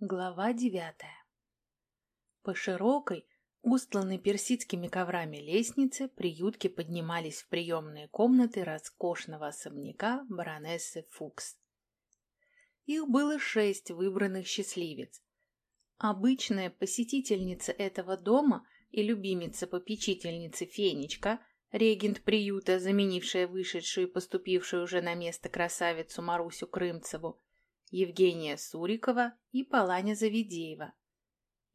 Глава девятая По широкой, устланной персидскими коврами лестнице приютки поднимались в приемные комнаты роскошного особняка баронессы Фукс. Их было шесть выбранных счастливец. Обычная посетительница этого дома и любимица-попечительницы Фенечка, регент приюта, заменившая вышедшую и поступившую уже на место красавицу Марусю Крымцеву, Евгения Сурикова и Паланя Завидеева.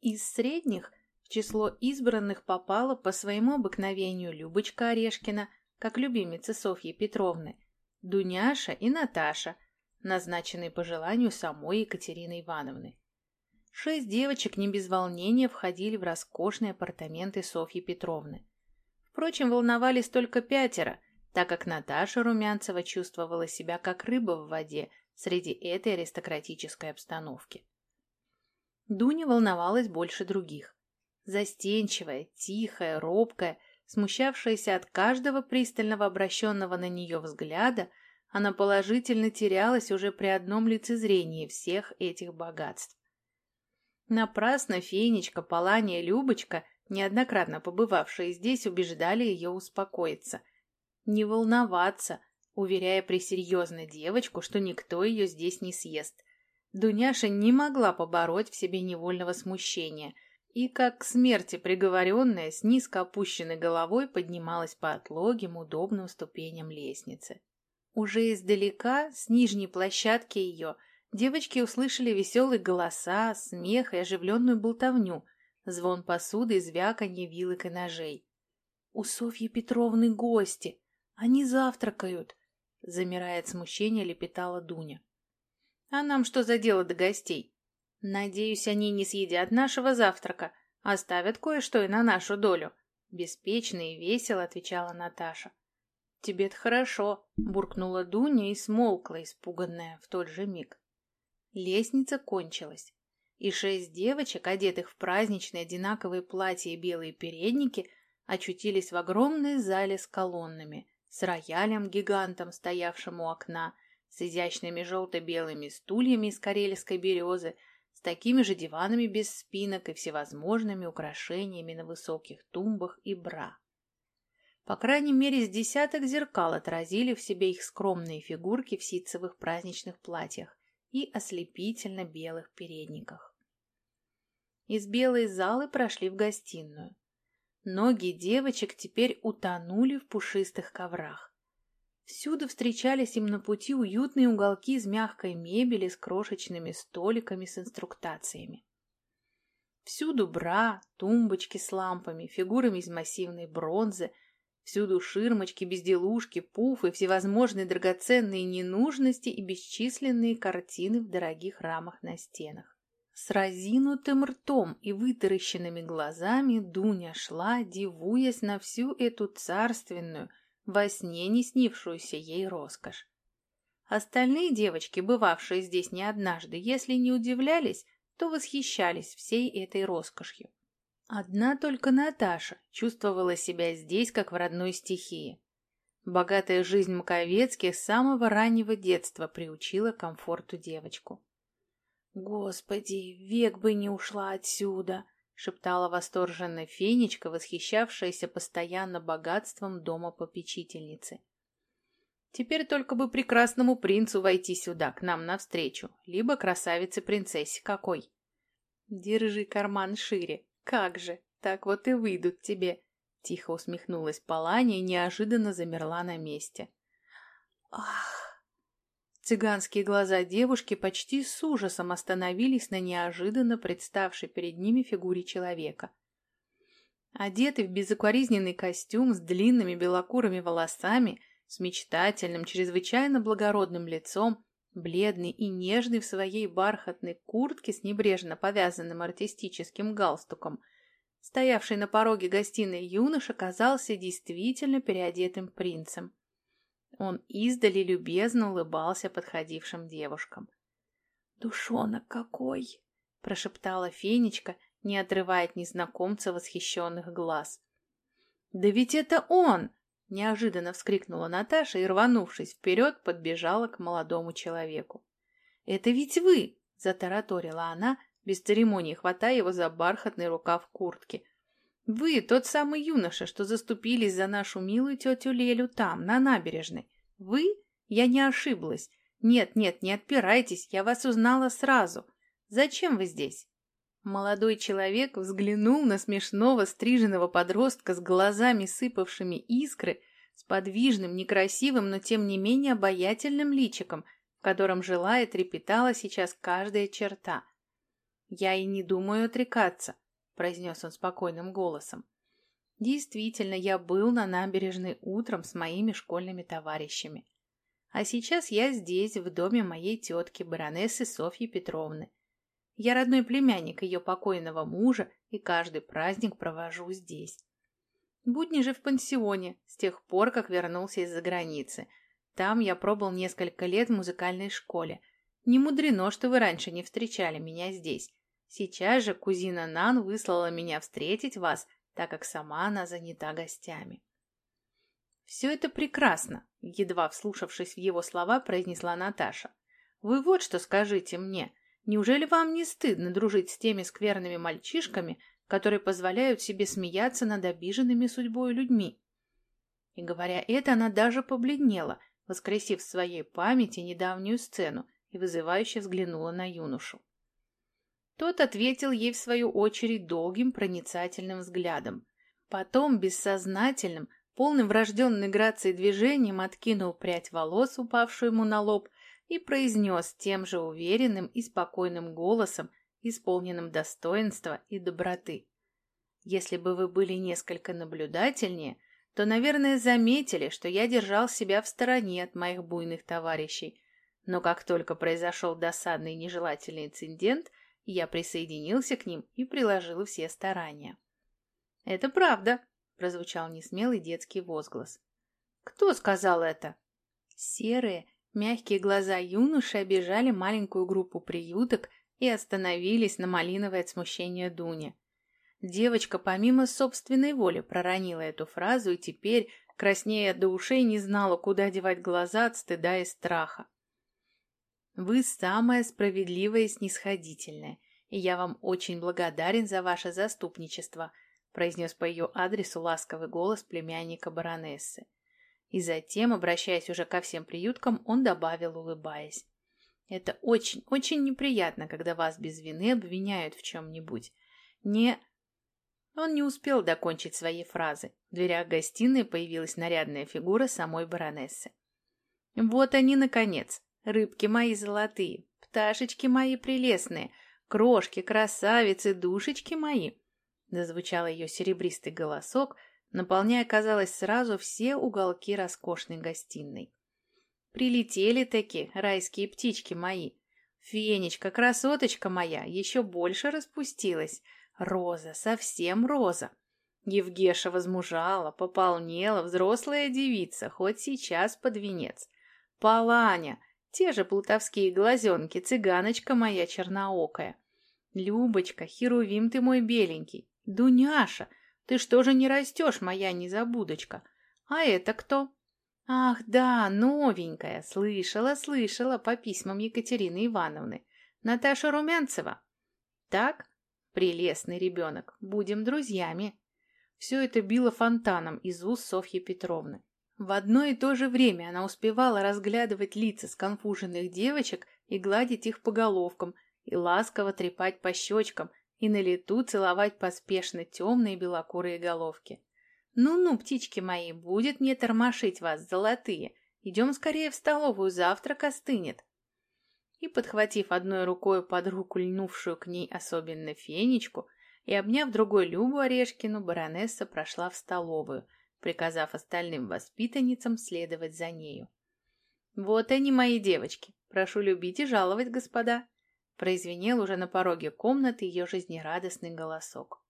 Из средних в число избранных попала по своему обыкновению Любочка Орешкина, как любимица Софьи Петровны, Дуняша и Наташа, назначенные по желанию самой Екатерины Ивановны. Шесть девочек не без волнения входили в роскошные апартаменты Софьи Петровны. Впрочем, волновались только пятеро, так как Наташа Румянцева чувствовала себя как рыба в воде – среди этой аристократической обстановки. Дуня волновалась больше других. Застенчивая, тихая, робкая, смущавшаяся от каждого пристального обращенного на нее взгляда, она положительно терялась уже при одном лицезрении всех этих богатств. Напрасно Фенечка, Палания Любочка, неоднократно побывавшие здесь, убеждали ее успокоиться. Не волноваться – уверяя пресерьезно девочку, что никто ее здесь не съест. Дуняша не могла побороть в себе невольного смущения и, как к смерти приговоренная, с низко опущенной головой поднималась по отлогим удобным ступеням лестницы. Уже издалека, с нижней площадки ее, девочки услышали веселые голоса, смех и оживленную болтовню, звон посуды звяканье вилок и ножей. «У Софьи Петровны гости! Они завтракают!» Замирая от смущения, лепетала Дуня. «А нам что за дело до гостей? Надеюсь, они не съедят нашего завтрака, оставят кое-что и на нашу долю». Беспечно и весело отвечала Наташа. «Тебе-то хорошо», — буркнула Дуня и смолкла, испуганная в тот же миг. Лестница кончилась, и шесть девочек, одетых в праздничные одинаковые платья и белые передники, очутились в огромной зале с колоннами, с роялем-гигантом, стоявшим у окна, с изящными желто-белыми стульями из карельской березы, с такими же диванами без спинок и всевозможными украшениями на высоких тумбах и бра. По крайней мере, с десяток зеркал отразили в себе их скромные фигурки в ситцевых праздничных платьях и ослепительно белых передниках. Из белой залы прошли в гостиную. Ноги девочек теперь утонули в пушистых коврах. Всюду встречались им на пути уютные уголки из мягкой мебели с крошечными столиками с инструктациями. Всюду бра, тумбочки с лампами, фигурами из массивной бронзы, всюду ширмочки, безделушки, пуфы, всевозможные драгоценные ненужности и бесчисленные картины в дорогих рамах на стенах. С разинутым ртом и вытаращенными глазами Дуня шла, дивуясь на всю эту царственную, во сне не снившуюся ей роскошь. Остальные девочки, бывавшие здесь не однажды, если не удивлялись, то восхищались всей этой роскошью. Одна только Наташа чувствовала себя здесь, как в родной стихии. Богатая жизнь Маковецких с самого раннего детства приучила комфорту девочку. «Господи, век бы не ушла отсюда!» — шептала восторженная фенечка, восхищавшаяся постоянно богатством дома попечительницы. «Теперь только бы прекрасному принцу войти сюда, к нам навстречу, либо красавице-принцессе какой!» «Держи карман шире, как же, так вот и выйдут тебе!» Тихо усмехнулась Паланя и неожиданно замерла на месте. «Ах!» Цыганские глаза девушки почти с ужасом остановились на неожиданно представшей перед ними фигуре человека. Одетый в безукоризненный костюм с длинными белокурыми волосами, с мечтательным, чрезвычайно благородным лицом, бледный и нежный в своей бархатной куртке с небрежно повязанным артистическим галстуком, стоявший на пороге гостиной юноша казался действительно переодетым принцем. Он издали любезно улыбался подходившим девушкам. «Душонок какой!» — прошептала Фенечка, не отрывая от незнакомца восхищенных глаз. «Да ведь это он!» — неожиданно вскрикнула Наташа и, рванувшись вперед, подбежала к молодому человеку. «Это ведь вы!» — затараторила она, без церемонии хватая его за бархатный рукав куртки. «Вы тот самый юноша, что заступились за нашу милую тетю Лелю там, на набережной. Вы? Я не ошиблась. Нет, нет, не отпирайтесь, я вас узнала сразу. Зачем вы здесь?» Молодой человек взглянул на смешного стриженного подростка с глазами, сыпавшими искры, с подвижным, некрасивым, но тем не менее обаятельным личиком, в котором жила и трепетала сейчас каждая черта. «Я и не думаю отрекаться», — произнес он спокойным голосом. «Действительно, я был на набережной утром с моими школьными товарищами. А сейчас я здесь, в доме моей тетки, баронессы Софьи Петровны. Я родной племянник ее покойного мужа и каждый праздник провожу здесь. Будни же в пансионе, с тех пор, как вернулся из-за границы. Там я пробыл несколько лет в музыкальной школе. Не мудрено, что вы раньше не встречали меня здесь. Сейчас же кузина Нан выслала меня встретить вас, так как сама она занята гостями. «Все это прекрасно», — едва вслушавшись в его слова, произнесла Наташа. «Вы вот что скажите мне. Неужели вам не стыдно дружить с теми скверными мальчишками, которые позволяют себе смеяться над обиженными судьбой людьми?» И говоря это, она даже побледнела, воскресив в своей памяти недавнюю сцену и вызывающе взглянула на юношу. Тот ответил ей в свою очередь долгим проницательным взглядом. Потом бессознательным, полным врожденной грацией движением откинул прядь волос, упавшую ему на лоб, и произнес тем же уверенным и спокойным голосом, исполненным достоинства и доброты. «Если бы вы были несколько наблюдательнее, то, наверное, заметили, что я держал себя в стороне от моих буйных товарищей. Но как только произошел досадный нежелательный инцидент, я присоединился к ним и приложил все старания». «Это правда», — прозвучал несмелый детский возглас. «Кто сказал это?» Серые, мягкие глаза юноши обижали маленькую группу приюток и остановились на малиновое от смущения. Девочка помимо собственной воли проронила эту фразу и теперь, краснея до ушей, не знала, куда девать глаза от стыда и страха. «Вы самая справедливая и снисходительная, и я вам очень благодарен за ваше заступничество», произнес по ее адресу ласковый голос племянника баронессы. И затем, обращаясь уже ко всем приюткам, он добавил, улыбаясь. «Это очень, очень неприятно, когда вас без вины обвиняют в чем-нибудь. Не...» Он не успел докончить свои фразы. В дверях гостиной появилась нарядная фигура самой баронессы. «Вот они, наконец, рыбки мои золотые, пташечки мои прелестные, крошки, красавицы, душечки мои!» Дозвучал ее серебристый голосок, наполняя, казалось, сразу все уголки роскошной гостиной. Прилетели таки райские птички мои. Фенечка, красоточка моя, еще больше распустилась. Роза, совсем роза. Евгеша возмужала, пополнела, взрослая девица, хоть сейчас под венец. Паланя, те же плутовские глазенки, цыганочка моя черноокая. Любочка, херувим ты мой беленький, Дуняша, ты что же не растешь, моя незабудочка? А это кто? Ах, да, новенькая, слышала, слышала по письмам Екатерины Ивановны. Наташа Румянцева. Так, прелестный ребенок, будем друзьями. Все это било фонтаном из уст Софьи Петровны. В одно и то же время она успевала разглядывать лица сконфуженных девочек и гладить их по головкам, и ласково трепать по щечкам, и на лету целовать поспешно темные белокурые головки. «Ну-ну, птички мои, будет мне тормошить вас, золотые. Идем скорее в столовую, завтрак остынет». И, подхватив одной рукой под руку льнувшую к ней особенно фенечку и обняв другой Любу Орешкину, баронесса прошла в столовую, приказав остальным воспитанницам следовать за нею. «Вот они, мои девочки. Прошу любить и жаловать, господа произвенел уже на пороге комнаты ее жизнерадостный голосок.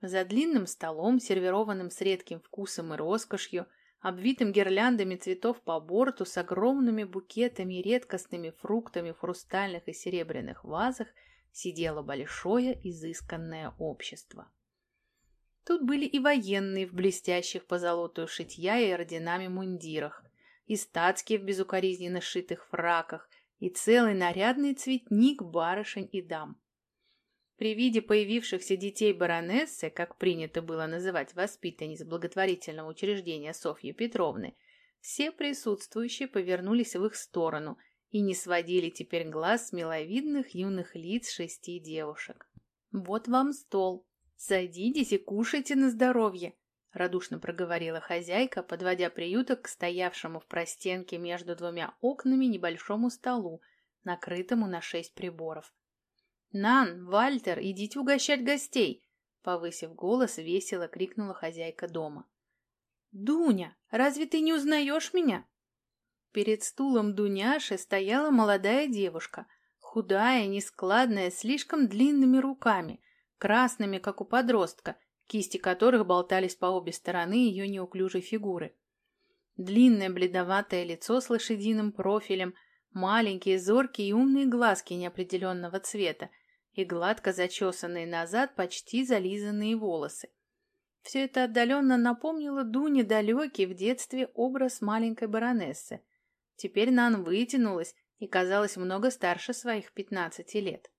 За длинным столом, сервированным с редким вкусом и роскошью, обвитым гирляндами цветов по борту с огромными букетами и редкостными фруктами в хрустальных и серебряных вазах, сидело большое изысканное общество. Тут были и военные в блестящих позолотую шитья и орденами мундирах, и статские в безукоризненно сшитых фраках, и целый нарядный цветник барышень и дам. При виде появившихся детей баронессы, как принято было называть воспитанниц благотворительного учреждения Софьи Петровны, все присутствующие повернулись в их сторону и не сводили теперь глаз с миловидных юных лиц шести девушек. «Вот вам стол. Садитесь и кушайте на здоровье», — радушно проговорила хозяйка, подводя приюток к стоявшему в простенке между двумя окнами небольшому столу, накрытому на шесть приборов. «Нан, Вальтер, идите угощать гостей!» Повысив голос, весело крикнула хозяйка дома. «Дуня, разве ты не узнаешь меня?» Перед стулом Дуняши стояла молодая девушка, худая, нескладная, слишком длинными руками, красными, как у подростка, кисти которых болтались по обе стороны ее неуклюжей фигуры. Длинное бледоватое лицо с лошадиным профилем, маленькие зоркие и умные глазки неопределенного цвета и гладко зачесанные назад почти зализанные волосы. Все это отдаленно напомнило Дуне далекий в детстве образ маленькой баронессы. Теперь Нан вытянулась и казалась много старше своих пятнадцати лет.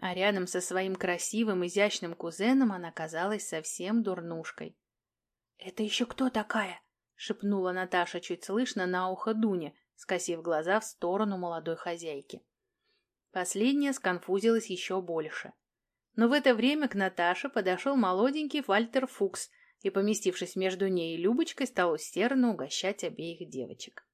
А рядом со своим красивым, изящным кузеном она казалась совсем дурнушкой. «Это еще кто такая?» — шепнула Наташа чуть слышно на ухо Дуне, скосив глаза в сторону молодой хозяйки. Последняя сконфузилась еще больше. Но в это время к Наташе подошел молоденький Вальтер Фукс и, поместившись между ней и Любочкой, стал усердно угощать обеих девочек.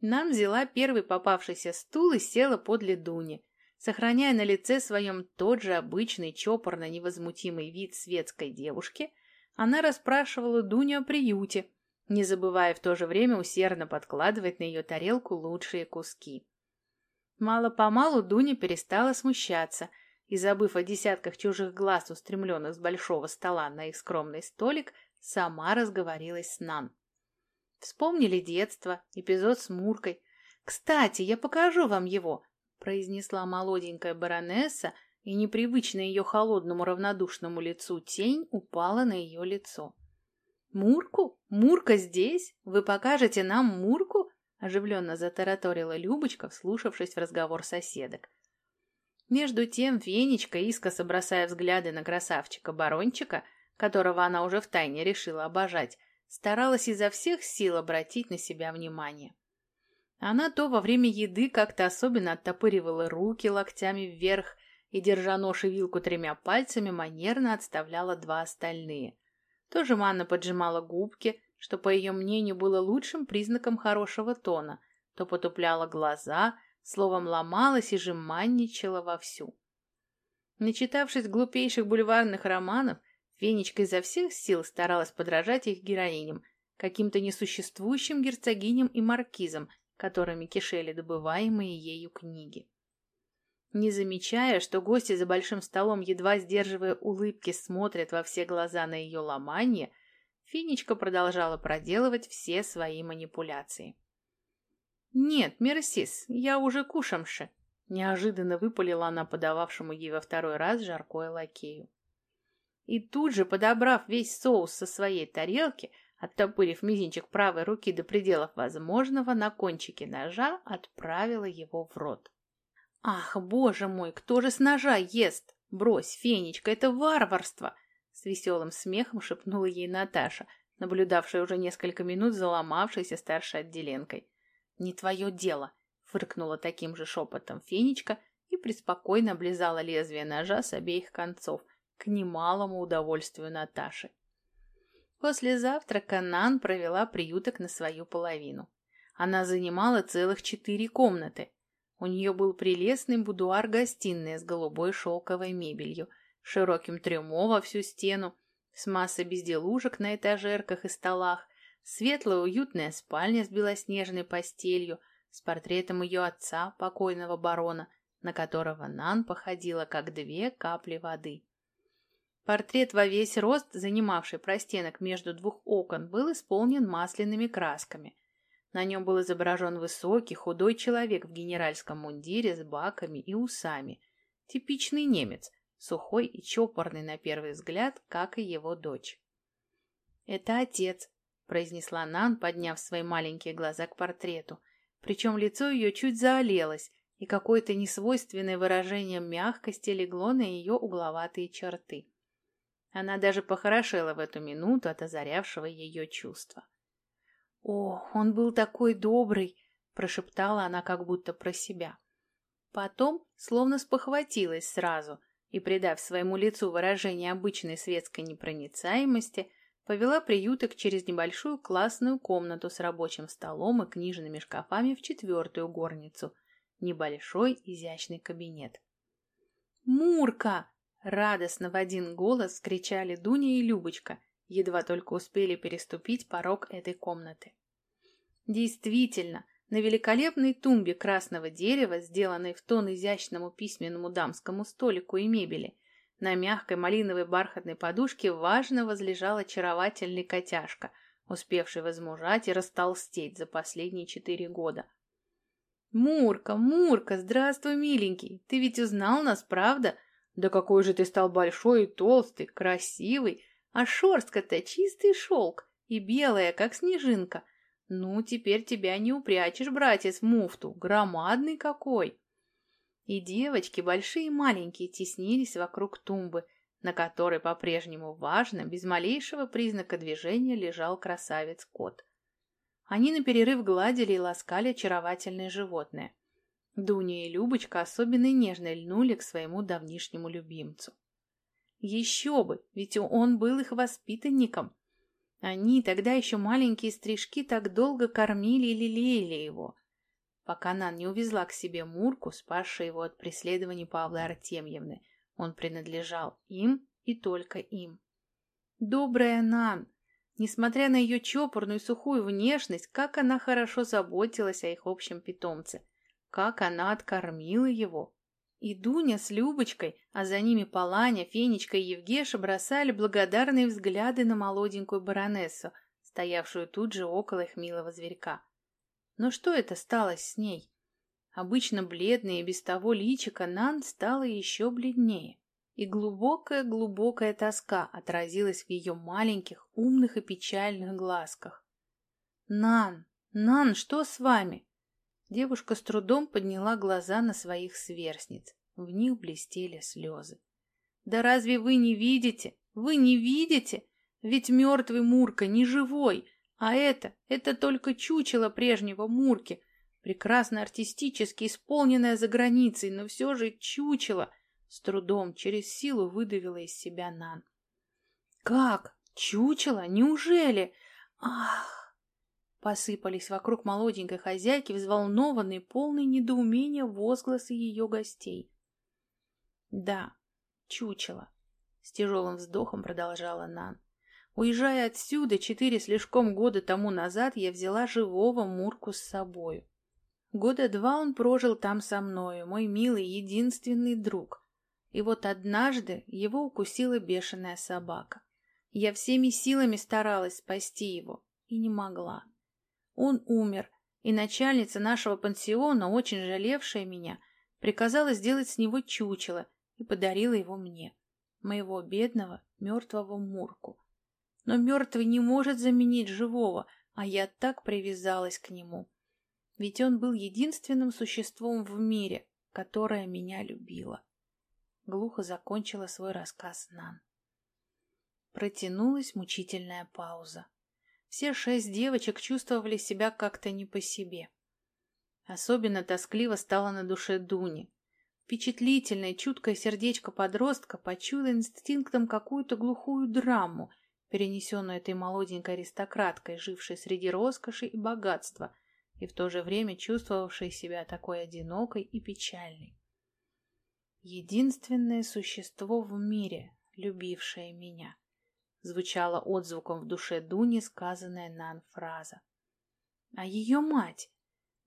Нам взяла первый попавшийся стул и села подле Дуни, сохраняя на лице своем тот же обычный чопорно-невозмутимый вид светской девушки, она расспрашивала Дуню о приюте, не забывая в то же время усердно подкладывать на ее тарелку лучшие куски. Мало-помалу Дуня перестала смущаться и, забыв о десятках чужих глаз, устремленных с большого стола на их скромный столик, сама разговорилась с Нан. Вспомнили детство, эпизод с Муркой. «Кстати, я покажу вам его», — произнесла молоденькая баронесса, и непривычно ее холодному равнодушному лицу тень упала на ее лицо. «Мурку? Мурка здесь? Вы покажете нам Мурку?» оживленно затараторила Любочка, вслушавшись в разговор соседок. Между тем Венечка, искоса бросая взгляды на красавчика-барончика, которого она уже втайне решила обожать, старалась изо всех сил обратить на себя внимание. Она то во время еды как-то особенно оттопыривала руки локтями вверх и, держа нож и вилку тремя пальцами, манерно отставляла два остальные. То жеманно поджимала губки, что, по ее мнению, было лучшим признаком хорошего тона, то потупляла глаза, словом ломалась и жеманничала вовсю. Начитавшись глупейших бульварных романов, Фенечка изо всех сил старалась подражать их героиням, каким-то несуществующим герцогиням и маркизам, которыми кишели добываемые ею книги. Не замечая, что гости за большим столом, едва сдерживая улыбки, смотрят во все глаза на ее ломание, Финичка продолжала проделывать все свои манипуляции. «Нет, Мерсис, я уже кушамши», — неожиданно выпалила она подававшему ей во второй раз жаркое лакею. И тут же, подобрав весь соус со своей тарелки, оттопырив мизинчик правой руки до пределов возможного, на кончике ножа отправила его в рот. «Ах, боже мой, кто же с ножа ест? Брось, Фенечка, это варварство!» С веселым смехом шепнула ей Наташа, наблюдавшая уже несколько минут за ломавшейся старшей отделенкой. «Не твое дело!» — фыркнула таким же шепотом Фенечка и преспокойно облизала лезвие ножа с обеих концов, к немалому удовольствию Наташи. После завтрака Нан провела приюток на свою половину. Она занимала целых четыре комнаты. У нее был прелестный будуар-гостиная с голубой шелковой мебелью — широким трюмо во всю стену, с массой безделушек на этажерках и столах, светлая уютная спальня с белоснежной постелью, с портретом ее отца, покойного барона, на которого Нан походила, как две капли воды. Портрет во весь рост, занимавший простенок между двух окон, был исполнен масляными красками. На нем был изображен высокий, худой человек в генеральском мундире с баками и усами. Типичный немец, сухой и чопорный на первый взгляд, как и его дочь. «Это отец», — произнесла Нан, подняв свои маленькие глаза к портрету. Причем лицо ее чуть заолелось, и какое-то несвойственное выражение мягкости легло на ее угловатые черты. Она даже похорошела в эту минуту от озарявшего ее чувства. «О, он был такой добрый!» — прошептала она как будто про себя. Потом, словно спохватилась сразу и, придав своему лицу выражение обычной светской непроницаемости, повела приюток через небольшую классную комнату с рабочим столом и книжными шкафами в четвертую горницу, небольшой изящный кабинет. «Мурка!» — радостно в один голос кричали Дуня и Любочка, едва только успели переступить порог этой комнаты. Действительно, на великолепной тумбе красного дерева, сделанной в тон изящному письменному дамскому столику и мебели, на мягкой малиновой бархатной подушке важно возлежал очаровательный котяшка, успевший возмужать и растолстеть за последние четыре года. «Мурка, Мурка, здравствуй, миленький! Ты ведь узнал нас, правда? Да какой же ты стал большой и толстый, красивый, а шерстка-то чистый шелк и белая, как снежинка. Ну, теперь тебя не упрячешь, братец, в муфту, громадный какой!» И девочки, большие и маленькие, теснились вокруг тумбы, на которой по-прежнему важно, без малейшего признака движения, лежал красавец-кот. Они на перерыв гладили и ласкали очаровательное животное. Дуня и Любочка особенно нежно льнули к своему давнишнему любимцу. Еще бы, ведь он был их воспитанником. Они, тогда еще маленькие стрижки, так долго кормили и лелеяли его, пока Нан не увезла к себе Мурку, спасшую его от преследований Павлы Артемьевны. Он принадлежал им и только им. Добрая Нан! Несмотря на ее чопорную и сухую внешность, как она хорошо заботилась о их общем питомце, как она откормила его. И Дуня с Любочкой, а за ними Паланя, Фенечка и Евгеша бросали благодарные взгляды на молоденькую баронессу, стоявшую тут же около их милого зверька. Но что это стало с ней? Обычно бледная и без того личика Нан стала еще бледнее и глубокая-глубокая тоска отразилась в ее маленьких, умных и печальных глазках. «Нан! Нан, что с вами?» Девушка с трудом подняла глаза на своих сверстниц. В них блестели слезы. «Да разве вы не видите? Вы не видите? Ведь мертвый Мурка не живой, а это, это только чучело прежнего Мурки, прекрасно артистически исполненное за границей, но все же чучело, с трудом, через силу выдавила из себя Нан. «Как? Чучело? Неужели? Ах!» Посыпались вокруг молоденькой хозяйки взволнованные, полные недоумения возгласы ее гостей. «Да, чучело», — с тяжелым вздохом продолжала Нан. «Уезжая отсюда четыре слишком года тому назад, я взяла живого Мурку с собою. Года два он прожил там со мною, мой милый единственный друг. И вот однажды его укусила бешеная собака. Я всеми силами старалась спасти его и не могла. Он умер, и начальница нашего пансиона, очень жалевшая меня, приказала сделать с него чучело и подарила его мне, моего бедного мертвого Мурку. Но мертвый не может заменить живого, а я так привязалась к нему. Ведь он был единственным существом в мире, которое меня любило глухо закончила свой рассказ Нан. Протянулась мучительная пауза. Все шесть девочек чувствовали себя как-то не по себе. Особенно тоскливо стало на душе Дуни. Впечатлительное, чуткое сердечко подростка почуяло инстинктом какую-то глухую драму, перенесенную этой молоденькой аристократкой, жившей среди роскоши и богатства, и в то же время чувствовавшей себя такой одинокой и печальной. Единственное существо в мире, любившее меня. Звучала отзвуком в душе Дуни сказанная Нан фраза. А ее мать,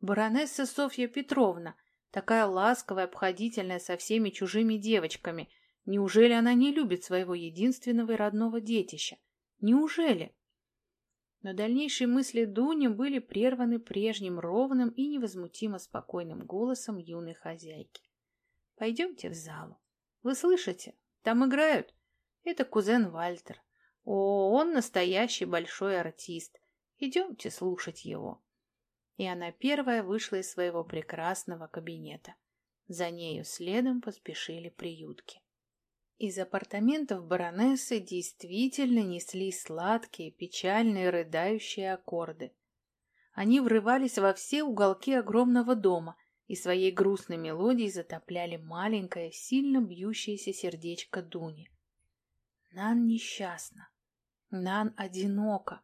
баронесса Софья Петровна, такая ласковая, обходительная со всеми чужими девочками, неужели она не любит своего единственного и родного детища? Неужели? Но дальнейшие мысли Дуни были прерваны прежним ровным и невозмутимо спокойным голосом юной хозяйки. Пойдемте в залу. Вы слышите? Там играют. Это кузен Вальтер. О, он настоящий большой артист. Идемте слушать его. И она первая вышла из своего прекрасного кабинета. За нею следом поспешили приютки. Из апартаментов баронессы действительно неслись сладкие, печальные, рыдающие аккорды. Они врывались во все уголки огромного дома и своей грустной мелодией затопляли маленькое, сильно бьющееся сердечко Дуни. Нан несчастна, Нан одинока,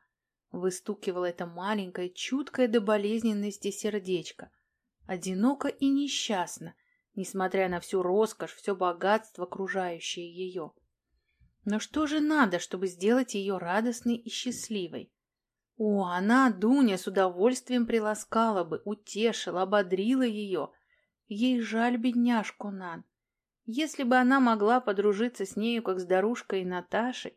выстукивало это маленькое, чуткое до болезненности сердечко. Одиноко и несчастно, несмотря на всю роскошь, все богатство, окружающее ее. Но что же надо, чтобы сделать ее радостной и счастливой? О, она, Дуня, с удовольствием приласкала бы, утешила, ободрила ее. Ей жаль бедняжку Нан. Если бы она могла подружиться с нею, как с Дарушкой и Наташей,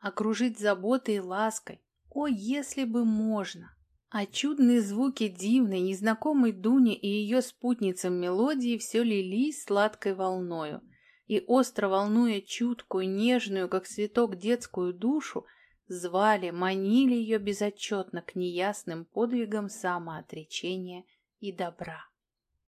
окружить заботой и лаской, о, если бы можно! А чудные звуки дивной, незнакомой Дуни и ее спутницам мелодии все лились сладкой волною, и, остро волнуя чуткую, нежную, как цветок, детскую душу, звали, манили ее безотчетно к неясным подвигам самоотречения и добра.